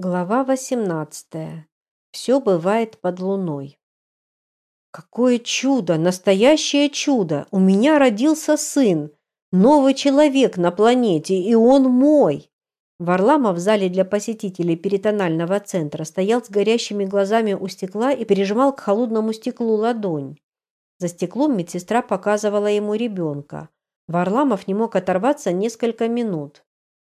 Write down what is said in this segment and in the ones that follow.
Глава 18. Все бывает под луной. Какое чудо, настоящее чудо! У меня родился сын, новый человек на планете, и он мой. Варламов в зале для посетителей перитонального центра стоял с горящими глазами у стекла и прижимал к холодному стеклу ладонь. За стеклом медсестра показывала ему ребенка. Варламов не мог оторваться несколько минут.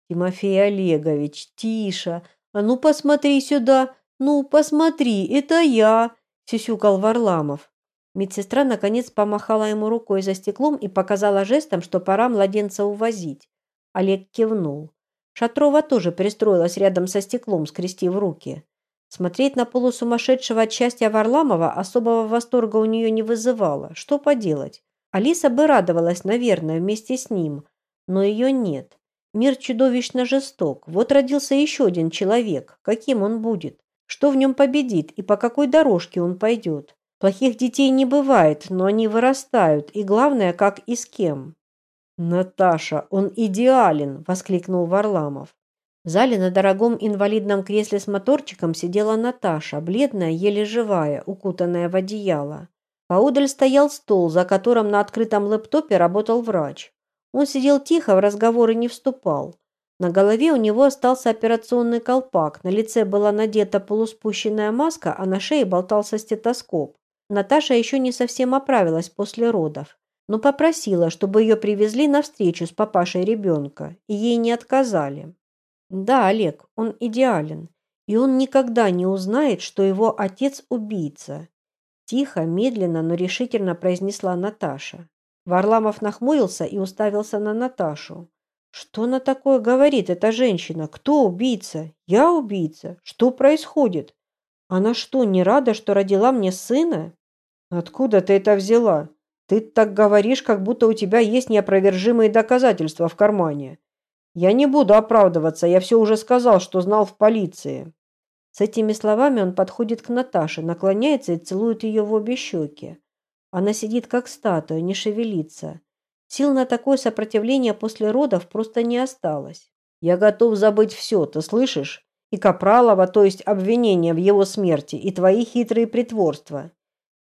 «Тимофей Олегович, тише!» «А ну посмотри сюда! Ну, посмотри, это я!» – сюсюкал Варламов. Медсестра наконец помахала ему рукой за стеклом и показала жестом, что пора младенца увозить. Олег кивнул. Шатрова тоже пристроилась рядом со стеклом, скрестив руки. Смотреть на полусумасшедшего от Варламова особого восторга у нее не вызывало. Что поделать? Алиса бы радовалась, наверное, вместе с ним, но ее нет. Мир чудовищно жесток. Вот родился еще один человек. Каким он будет? Что в нем победит и по какой дорожке он пойдет? Плохих детей не бывает, но они вырастают, и главное, как и с кем. «Наташа, он идеален!» – воскликнул Варламов. В зале на дорогом инвалидном кресле с моторчиком сидела Наташа, бледная, еле живая, укутанная в одеяло. Поудаль стоял стол, за которым на открытом лэптопе работал врач. Он сидел тихо, в разговоры не вступал. На голове у него остался операционный колпак, на лице была надета полуспущенная маска, а на шее болтался стетоскоп. Наташа еще не совсем оправилась после родов, но попросила, чтобы ее привезли на встречу с папашей ребенка, и ей не отказали. Да, Олег, он идеален, и он никогда не узнает, что его отец убийца. Тихо, медленно, но решительно произнесла Наташа. Варламов нахмурился и уставился на Наташу. Что она такое говорит, эта женщина? Кто убийца? Я убийца? Что происходит? Она что, не рада, что родила мне сына? Откуда ты это взяла? Ты так говоришь, как будто у тебя есть неопровержимые доказательства в кармане. Я не буду оправдываться, я все уже сказал, что знал в полиции. С этими словами он подходит к Наташе, наклоняется и целует ее в обе щеки. Она сидит как статуя, не шевелится. Сил на такое сопротивление после родов просто не осталось. Я готов забыть все, ты слышишь? И Капралова, то есть обвинение в его смерти, и твои хитрые притворства.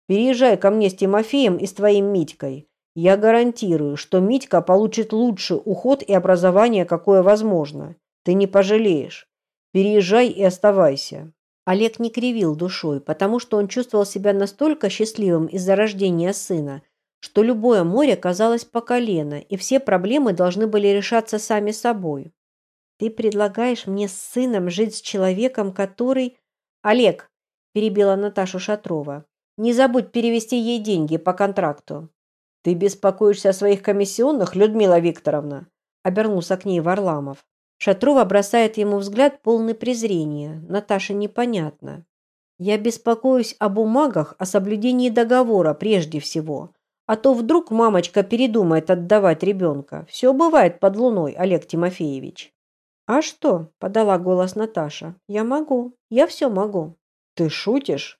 Переезжай ко мне с Тимофеем и с твоим Митькой. Я гарантирую, что Митька получит лучший уход и образование, какое возможно. Ты не пожалеешь. Переезжай и оставайся. Олег не кривил душой, потому что он чувствовал себя настолько счастливым из-за рождения сына, что любое море казалось по колено, и все проблемы должны были решаться сами собой. «Ты предлагаешь мне с сыном жить с человеком, который...» «Олег!» – перебила Наташу Шатрова. «Не забудь перевести ей деньги по контракту». «Ты беспокоишься о своих комиссионных, Людмила Викторовна?» – обернулся к ней Варламов. Шатрова бросает ему взгляд полный презрения. Наташа непонятно. Я беспокоюсь о бумагах, о соблюдении договора прежде всего. А то вдруг мамочка передумает отдавать ребенка. Все бывает под луной, Олег Тимофеевич. А что? Подала голос Наташа. Я могу. Я все могу. Ты шутишь?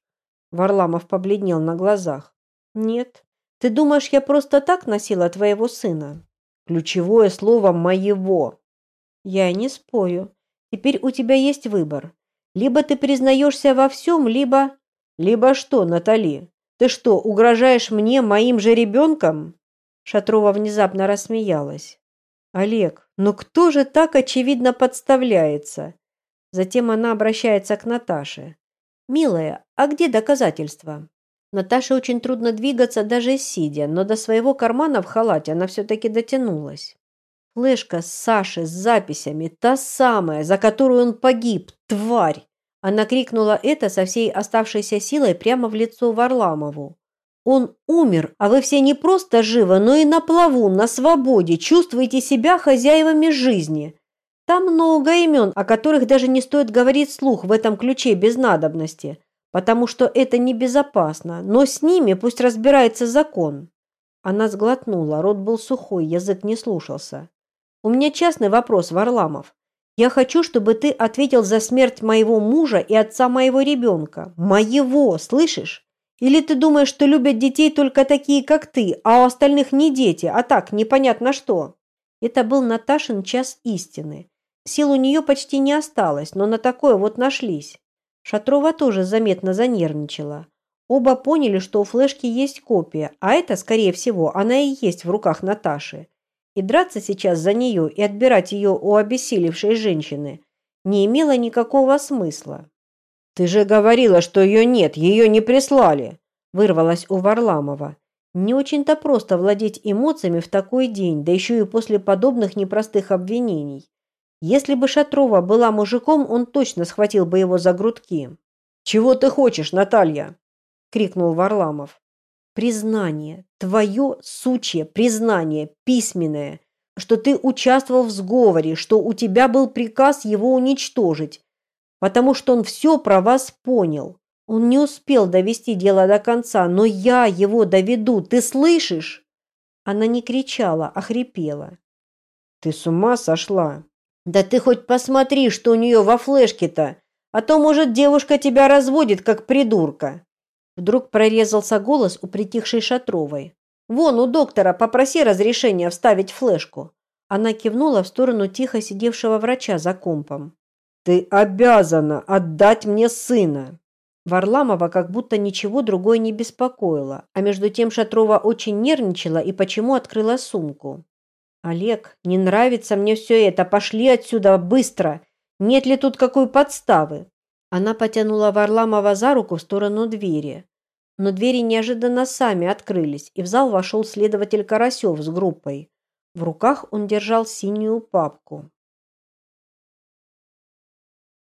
Варламов побледнел на глазах. Нет. Ты думаешь, я просто так носила твоего сына? Ключевое слово «моего». Я не спорю. Теперь у тебя есть выбор. Либо ты признаешься во всем, либо... Либо что, Натали? Ты что, угрожаешь мне моим же ребенком? Шатрова внезапно рассмеялась. Олег, ну кто же так очевидно подставляется? Затем она обращается к Наташе. Милая, а где доказательства? Наташе очень трудно двигаться даже сидя, но до своего кармана в халате она все-таки дотянулась. Флешка с Сашей с записями, та самая, за которую он погиб, тварь. Она крикнула это со всей оставшейся силой прямо в лицо Варламову. Он умер, а вы все не просто живы, но и на плаву, на свободе, чувствуете себя хозяевами жизни. Там много имен, о которых даже не стоит говорить слух в этом ключе без надобности, потому что это небезопасно, но с ними пусть разбирается закон. Она сглотнула, рот был сухой, язык не слушался. У меня частный вопрос, Варламов. Я хочу, чтобы ты ответил за смерть моего мужа и отца моего ребенка. Моего, слышишь? Или ты думаешь, что любят детей только такие, как ты, а у остальных не дети, а так, непонятно что?» Это был Наташин час истины. Сил у нее почти не осталось, но на такое вот нашлись. Шатрова тоже заметно занервничала. Оба поняли, что у флешки есть копия, а это, скорее всего, она и есть в руках Наташи. И драться сейчас за нее и отбирать ее у обессилевшей женщины не имело никакого смысла. «Ты же говорила, что ее нет, ее не прислали!» вырвалась у Варламова. Не очень-то просто владеть эмоциями в такой день, да еще и после подобных непростых обвинений. Если бы Шатрова была мужиком, он точно схватил бы его за грудки. «Чего ты хочешь, Наталья?» – крикнул Варламов. «Признание. Твое сучье признание, письменное, что ты участвовал в сговоре, что у тебя был приказ его уничтожить, потому что он все про вас понял. Он не успел довести дело до конца, но я его доведу, ты слышишь?» Она не кричала, а хрипела. «Ты с ума сошла?» Да ты хоть посмотри, что у нее во флешке-то, а то, может, девушка тебя разводит, как придурка. Вдруг прорезался голос у притихшей Шатровой. Вон у доктора попроси разрешения вставить флешку. Она кивнула в сторону тихо сидевшего врача за компом. Ты обязана отдать мне сына. Варламова как будто ничего другое не беспокоило, а между тем Шатрова очень нервничала и почему открыла сумку. «Олег, не нравится мне все это. Пошли отсюда быстро. Нет ли тут какой подставы?» Она потянула Варламова за руку в сторону двери. Но двери неожиданно сами открылись, и в зал вошел следователь Карасев с группой. В руках он держал синюю папку.